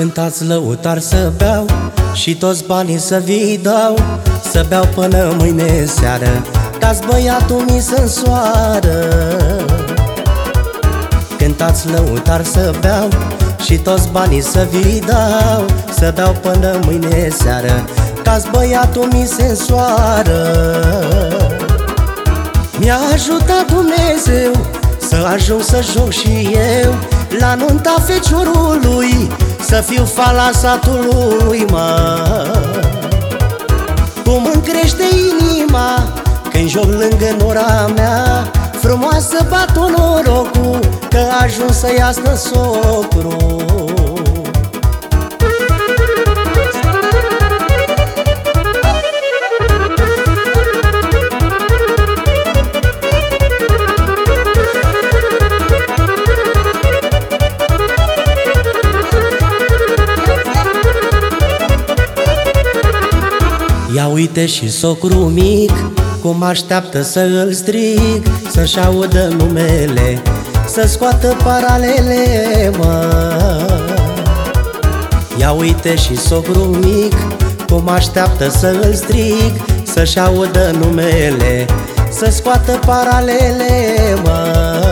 Cântați lăutar să beau Și toți banii să vi dau. Să beau până mâine seară Dați băiatul mi să soară. Cântați lăutar să beau Și toți banii să vi dau. Să beau până mâine seară Cați băiatul mi se soară. Mi-a ajutat Dumnezeu Să ajung să joc și eu La nunta feciorului Să fiu fala satului, mă Cum îmi crește inima Când joc lângă nora mea Frumoasă bat norocul Că ajuns să iasă socru Ia uite și socru mic Cum așteaptă să îl strig Să-și audă numele Să scoată paralele, mă. Ia uite și socru mic Cum așteaptă să îl strig Să-și audă numele Să scoată paralele, mă.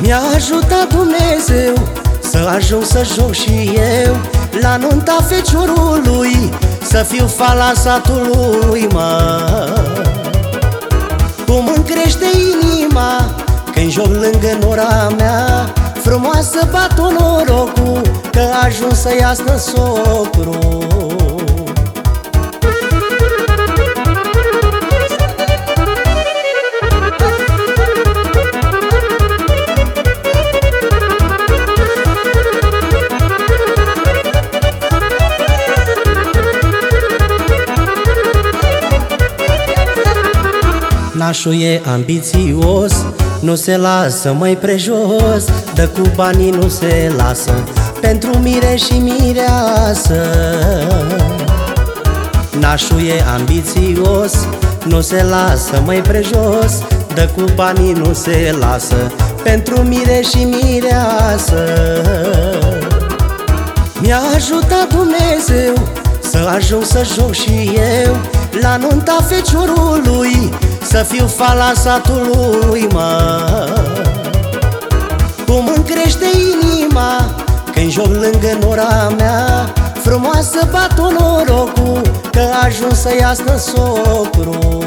Mi-a ajutat Dumnezeu Să ajung să joc și eu La nunta feciorului să fiu fala satului, mă. Cum îmi crește inima Când joc lângă nora mea Frumoasă bat norocul Că ajuns să iasă socru Nașul e ambițios Nu se lasă mai prejos Dă cu banii nu se lasă Pentru mire și mireasă. Nașul e ambițios Nu se lasă mai prejos Dă cu banii nu se lasă Pentru mire și mireasă. Mi-a ajutat Dumnezeu Să ajung să joc și eu La nunta feciorului să fiu fala satului, mă. Cum îmi crește inima Când joc lângă nora mea Frumoasă bat norocul Că ajuns să iasă socru